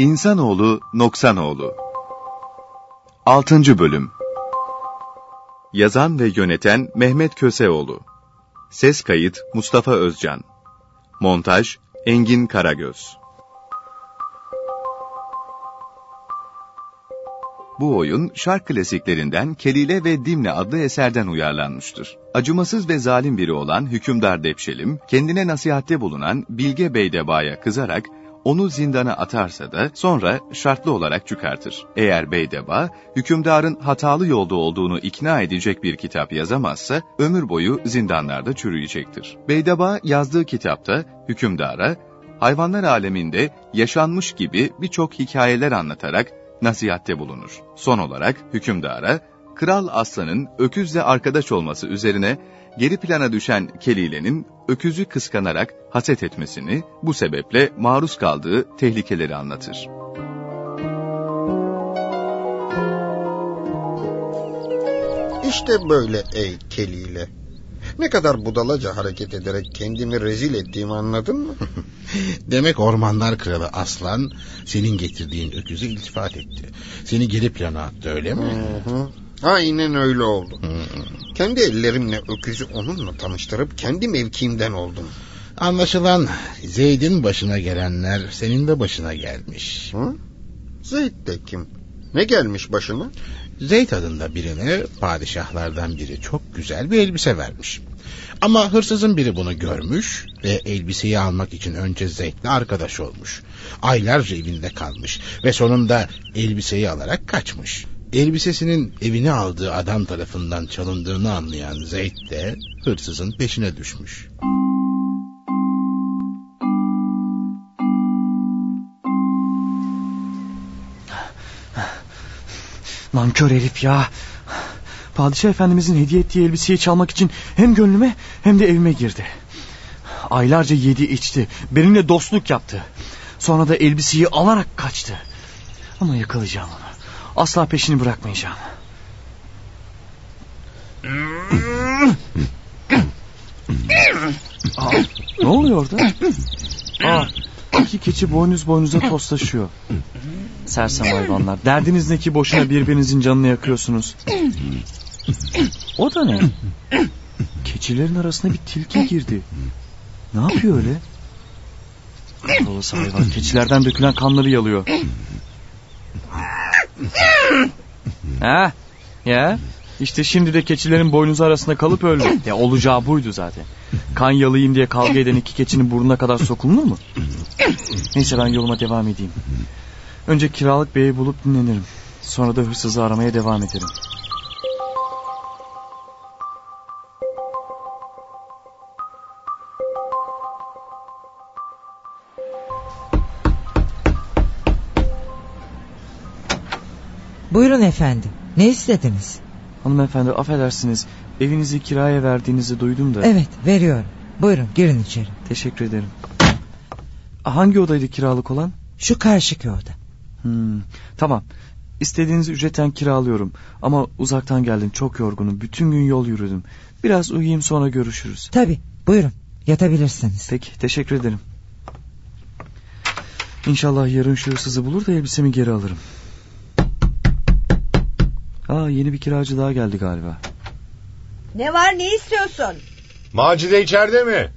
İnsanoğlu Noksanoğlu 6. Bölüm Yazan ve yöneten Mehmet Köseoğlu Ses kayıt Mustafa Özcan Montaj Engin Karagöz Bu oyun şark klasiklerinden Kelile ve Dimne adlı eserden uyarlanmıştır. Acımasız ve zalim biri olan hükümdar Depşelim, kendine nasihatte bulunan Bilge Beydeba'ya kızarak onu zindana atarsa da sonra şartlı olarak çıkartır. Eğer Beydeba, hükümdarın hatalı yolda olduğunu ikna edecek bir kitap yazamazsa, ömür boyu zindanlarda çürüyecektir. Beydeba yazdığı kitapta hükümdara, hayvanlar aleminde yaşanmış gibi birçok hikayeler anlatarak nasihatte bulunur. Son olarak hükümdara, Kral Aslan'ın öküzle arkadaş olması üzerine geri plana düşen Kelile'nin öküzü kıskanarak haset etmesini, bu sebeple maruz kaldığı tehlikeleri anlatır. İşte böyle ey Kelile. Ne kadar budalaca hareket ederek kendimi rezil ettiğimi anladın mı? Demek ormanlar kralı aslan senin getirdiğin öküze iltifat etti. Seni geri plana attı öyle mi? Hı hı. Aynen öyle oldu. Kendi ellerimle öküzü onunla tanıştırıp kendi mevkiimden oldum. Anlaşılan Zeyd'in başına gelenler senin de başına gelmiş. Hı? Zeyd de kim? Ne gelmiş başıma? Zeyd adında birine padişahlardan biri çok güzel bir elbise vermiş. Ama hırsızın biri bunu görmüş ve elbiseyi almak için önce Zeyd'le arkadaş olmuş. Aylarca evinde kalmış ve sonunda elbiseyi alarak kaçmış. Elbisesinin evini aldığı adam tarafından çalındığını anlayan Zeyd de hırsızın peşine düşmüş. Nankör herif ya. Padişah efendimizin hediye ettiği elbiseyi çalmak için hem gönlüme hem de evime girdi. Aylarca yedi içti. Benimle dostluk yaptı. Sonra da elbiseyi alarak kaçtı. Ama yakalayacağım onu. Asla peşini bırakmayacağım. Aa, ne oluyor orada? Aa, iki keçi boynuz boynuza toslaşıyor. Sersem hayvanlar. Derdiniz ne ki boşuna birbirinizin canını yakıyorsunuz. O da ne? Keçilerin arasına bir tilki girdi. Ne yapıyor öyle? Kahrolası hayvan. Keçilerden dökülen kanları yalıyor. ha? Ya? İşte şimdi de keçilerin boynuzu arasında kalıp öldü. Ya olacağı buydu zaten. Kan yalayayım diye kavga eden iki keçinin burnuna kadar sokulur mu? Neyse ben yoluma devam edeyim. Önce kiralık beyi bulup dinlenirim. Sonra da hırsızı aramaya devam ederim. Efendim. Ne istediniz? Hanımefendi affedersiniz. Evinizi kiraya verdiğinizi duydum da. Evet veriyorum. Buyurun girin içeri. Teşekkür ederim. Hangi odaydı kiralık olan? Şu karşıki oda. Hmm, tamam. İstediğiniz ücretten kiralıyorum. Ama uzaktan geldim çok yorgunum. Bütün gün yol yürüdüm. Biraz uyuyayım sonra görüşürüz. Tabi buyurun yatabilirsiniz. Peki teşekkür ederim. İnşallah yarın şu hırsızı bulur da elbisemi geri alırım. Aa yeni bir kiracı daha geldi galiba. Ne var ne istiyorsun? Macide içeride mi?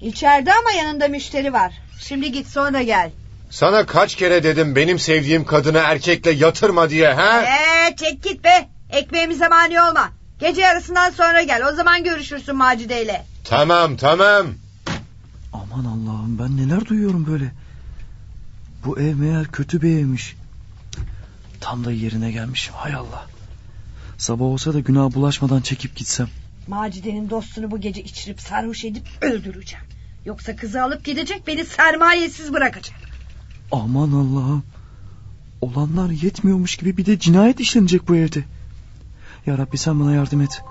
İçeride ama yanında müşteri var. Şimdi git sonra gel. Sana kaç kere dedim benim sevdiğim kadını erkekle yatırma diye ha? Ee, çek git be. Ekmeğimize mani olma. Gece yarısından sonra gel. O zaman görüşürsün Macide ile. Tamam tamam. Aman Allah'ım ben neler duyuyorum böyle. Bu ev meğer kötü bir evmiş. Tam da yerine gelmişim hay Allah. Sabah olsa da günah bulaşmadan çekip gitsem. Macide'nin dostunu bu gece içirip sarhoş edip öldüreceğim. Yoksa kızı alıp gidecek beni sermayesiz bırakacak. Aman Allah'ım. Olanlar yetmiyormuş gibi bir de cinayet işlenecek bu evde. Ya Rabbi sen bana yardım et.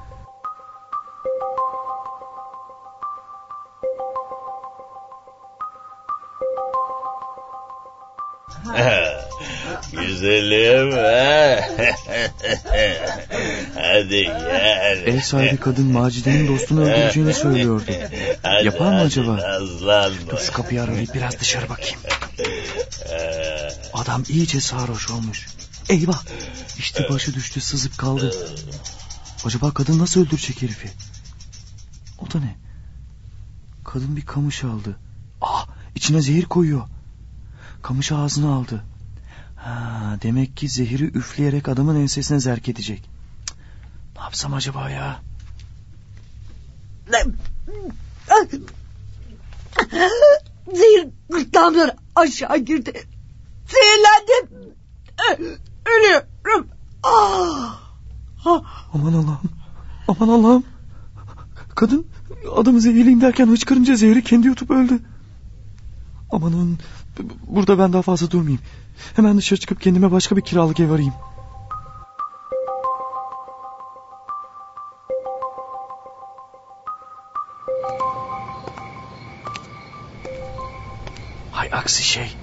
Güzelim ha. Hadi gel. Ev sahibi kadın Macide'nin dostunu öldüreceğini söylüyordu. Hadi, Yapar mı hadi, acaba? Nazlanma. Dur şu kapıyı arayıp biraz dışarı bakayım. Adam iyice sarhoş olmuş. Eyvah. İşte başı düştü sızıp kaldı. Acaba kadın nasıl öldürecek herifi? O da ne? Kadın bir kamış aldı. Ah içine zehir koyuyor. Kamışı ağzına aldı. Ha, demek ki zehiri üfleyerek adamın ensesine zerk edecek. Cık, Ne yapsam acaba ya? Zehir gırtlağımdan aşağı girdi. Zehirlendim. Ölüyorum. Ah! Ah! Aman Allah'ım. Aman Allah'ım. Kadın adamı zehirleyeyim derken hıçkırınca zehri kendi yutup öldü. Amanın burada ben daha fazla durmayayım. Hemen dışarı çıkıp kendime başka bir kiralık ev arayayım. Hay aksi şey.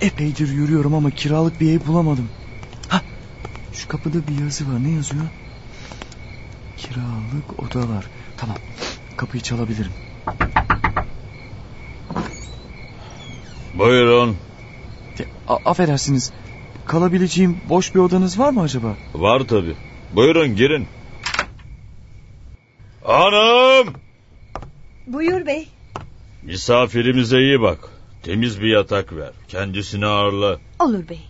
Epeydir yürüyorum ama kiralık bir ev bulamadım. Hah, şu kapıda bir yazı var. Ne yazıyor? Kiralık odalar. Tamam. Kapıyı çalabilirim. Buyurun. A- affedersiniz. Kalabileceğim boş bir odanız var mı acaba? Var tabi. Buyurun girin. Hanım! Buyur bey. Misafirimize iyi bak. Temiz bir yatak ver. Kendisini ağırla. Olur bey.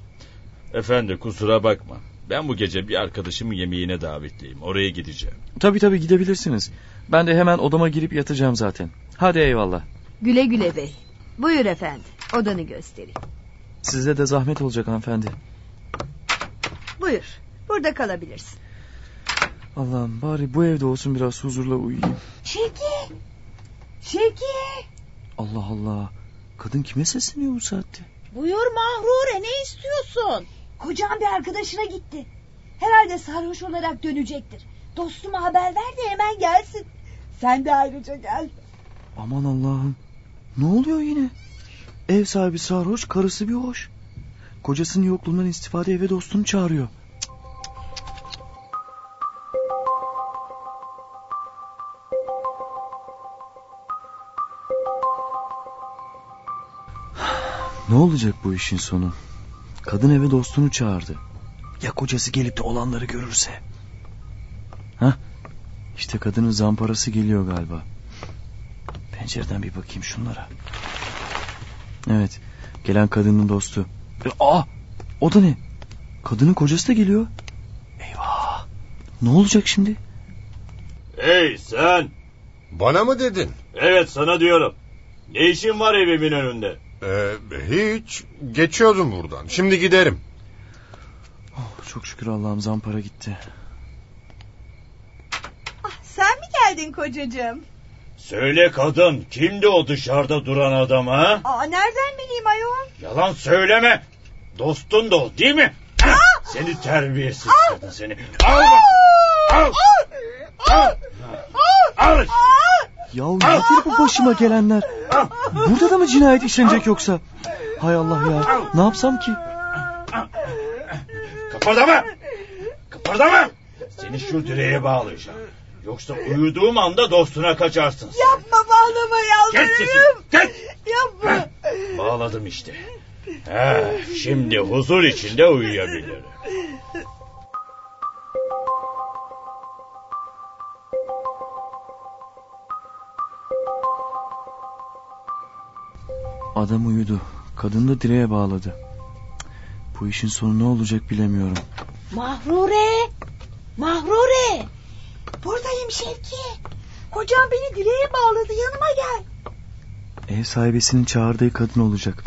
Efendi kusura bakma. Ben bu gece bir arkadaşımın yemeğine davetliyim. Oraya gideceğim. Tabii tabii gidebilirsiniz. Ben de hemen odama girip yatacağım zaten. Hadi eyvallah. Güle güle bey. Buyur efendi. Odanı göstereyim. Size de zahmet olacak hanımefendi. Buyur. Burada kalabilirsin. Allah'ım bari bu evde olsun biraz huzurla uyuyayım. Şevki. Şevki. Allah Allah. Kadın kime sesleniyor bu saatte? Buyur Mahrure ne istiyorsun? Kocam bir arkadaşına gitti. Herhalde sarhoş olarak dönecektir. Dostuma haber ver de hemen gelsin. Sen de ayrıca gel. Aman Allah'ım. Ne oluyor yine? Ev sahibi sarhoş, karısı bir hoş. Kocasının yokluğundan istifade eve dostunu çağırıyor. Ne olacak bu işin sonu? Kadın eve dostunu çağırdı. Ya kocası gelip de olanları görürse? Hah? İşte kadının zamparası geliyor galiba. Pencereden bir bakayım şunlara. Evet. Gelen kadının dostu. E, aa! O da ne? Kadının kocası da geliyor. Eyvah! Ne olacak şimdi? Hey sen! Bana mı dedin? Evet sana diyorum. Ne işin var evimin önünde? Ee, hiç. Geçiyordum buradan. Şimdi giderim. Oh, çok şükür Allah'ım zampara gitti. Sen mi geldin kocacığım? Söyle kadın kimdi o dışarıda duran adam ha? Aa, nereden bileyim ayol? Yalan söyleme. Dostun da o değil mi? Seni terbiyesiz kadın seni. Al bak. Al. Al. Al. Ya nedir bu başıma gelenler? Burada da mı cinayet işlenecek yoksa? Hay Allah ya. Ne yapsam ki? Kıpırdama. Kıpırdama. Seni şu direğe bağlayacağım. Yoksa uyuduğum anda dostuna kaçarsın. Yapma bağlama Kes sesini. yalvarırım. Kes. Yapma. Bağladım işte. He, şimdi huzur içinde uyuyabilirim. Adam uyudu. Kadın da direğe bağladı. Cık, Bu işin sonu ne olacak bilemiyorum. Mahrure. Mahrure. Buradayım Şevki. Kocam beni direğe bağladı yanıma gel. Ev sahibesinin çağırdığı kadın olacak.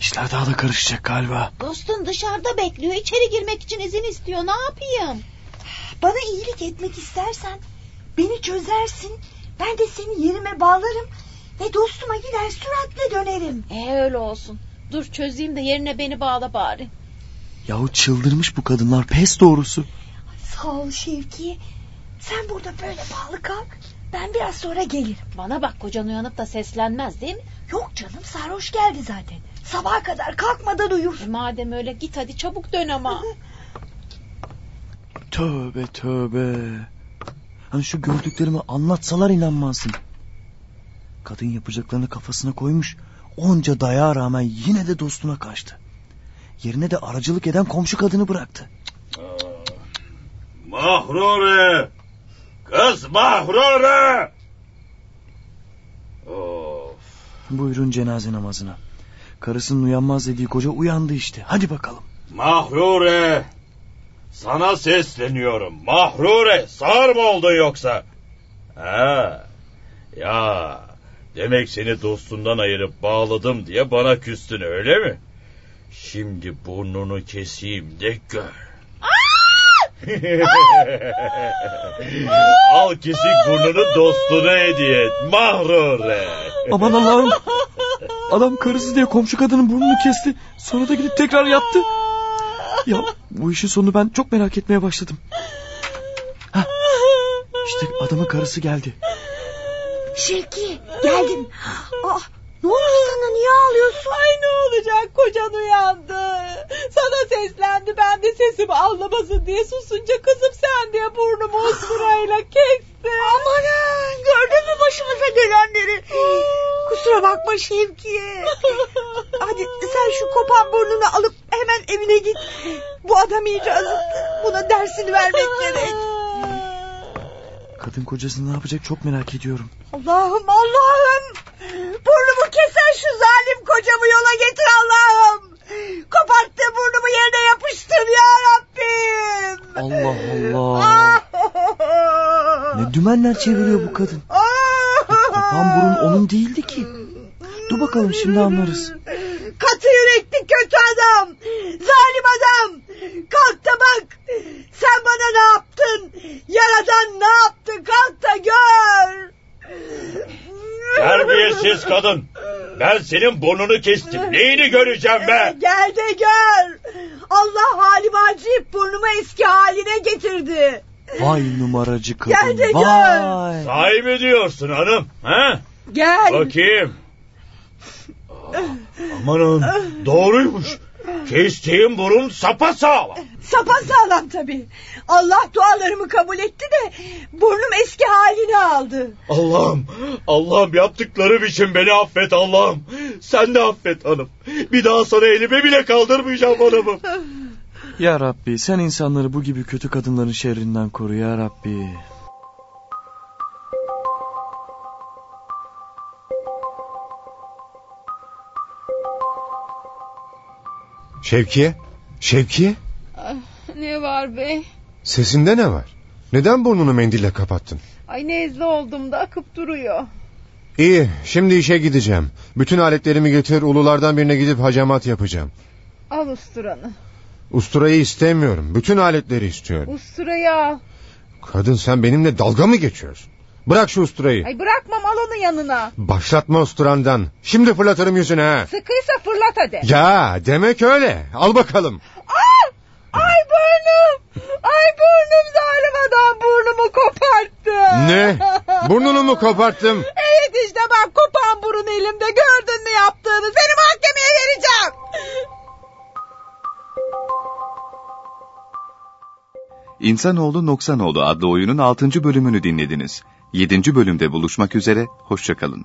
İşler daha da karışacak galiba. Dostun dışarıda bekliyor içeri girmek için izin istiyor ne yapayım? Bana iyilik etmek istersen beni çözersin. Ben de seni yerime bağlarım ve dostuma gider süratle dönerim. E öyle olsun. Dur çözeyim de yerine beni bağla bari. Yahu çıldırmış bu kadınlar pes doğrusu. Sağ ol Şevki. Sen burada böyle bağlı kalk. Ben biraz sonra gelirim. Bana bak kocan uyanıp da seslenmez değil mi? Yok canım sarhoş geldi zaten. Sabaha kadar kalkmadan uyur. E, madem öyle git hadi çabuk dön ama. Tövbe tövbe. Hani şu gördüklerimi anlatsalar inanmazsın. Kadın yapacaklarını kafasına koymuş. Onca dayağa rağmen yine de dostuna kaçtı. Yerine de aracılık eden komşu kadını bıraktı. Mahrure! Kız Mahrure! Of. Buyurun cenaze namazına. Karısının uyanmaz dediği koca uyandı işte. Hadi bakalım. Mahrure! Sana sesleniyorum. Mahrure! Sağır mı oldun yoksa? Ha, ya demek seni dostundan ayırıp bağladım diye bana küstün öyle mi? Şimdi burnunu keseyim de gör. Al kesik burnunu dostuna hediye et. Mahrure! Aman Allah'ım. Adam karısı diye komşu kadının burnunu kesti. Sonra da gidip tekrar yattı. Ya bu işin sonunu ben çok merak etmeye başladım. Hah, işte adamın karısı geldi. Şevki geldim. Ah, sana niye ağlıyorsun? Ay ne olacak kocan uyandı. Sana seslendi ben de sesimi anlamasın diye susunca kızım sen diye burnumu usturayla kesti. Amanın gördün mü başımıza gelenleri? Kusura bakma Şevki. Hadi sen şu kopan burnunu alıp hemen evine git. Bu adam iyice azıttı. Buna dersini vermek gerek. Kadın kocasını ne yapacak çok merak ediyorum. Allah'ım Allah'ım. Burnumu kesen şu zalim kocamı yola getir Allah'ım. Koparttığı burnumu yerine yapıştır ya Rabbim. Allah Allah. Ne dümenler çeviriyor bu kadın. Kopan burun onun değildi ki. Dur bakalım şimdi anlarız. Katı yürekli kötü adam. Zalim adam. Kalk da bak. Sen bana ne yaptın? Yaradan ne yaptı? Kalk da gör. Terbiyesiz kadın. Ben senin burnunu kestim. Neyini göreceğim be? Gel de gör. Allah halime acıyıp burnumu eski haline getirdi. Vay numaracı kadın. Gel de gör. Vay. Sahi mi diyorsun hanım? Ha? Gel. Bakayım. Amanın doğruymuş. Kestiğim burun sapasağlam. Sapa sağlam tabii. Allah dualarımı kabul etti de burnum eski halini aldı. Allah'ım, Allah'ım yaptıklarım için beni affet Allah'ım. Sen de affet hanım. Bir daha sana elimi bile kaldırmayacağım hanımım. Ya Rabbi sen insanları bu gibi kötü kadınların şerrinden koru ya Rabbi. Şevkiye? Şevkiye? Ne var bey? Sesinde ne var? Neden burnunu mendille kapattın? Ay nezle oldum da akıp duruyor. İyi, şimdi işe gideceğim. Bütün aletlerimi getir, ululardan birine gidip hacamat yapacağım. Al usturanı. Usturayı istemiyorum. Bütün aletleri istiyorum. Usturayı al. Kadın sen benimle dalga mı geçiyorsun? Bırak şu usturayı. Ay bırakmam al onu yanına. Başlatma usturandan. Şimdi fırlatırım yüzüne ha. Sıkıysa fırlat hadi. Ya demek öyle. Al bakalım. Aa! Ay burnum. Ay burnum zalim adam burnumu koparttı. Ne? Burnunu mu koparttım? Evet işte bak kopan burun elimde gördün mü yaptığını seni mahkemeye vereceğim. İnsanoğlu Noksanoğlu adlı oyunun 6. bölümünü dinlediniz. 7. bölümde buluşmak üzere, hoşçakalın.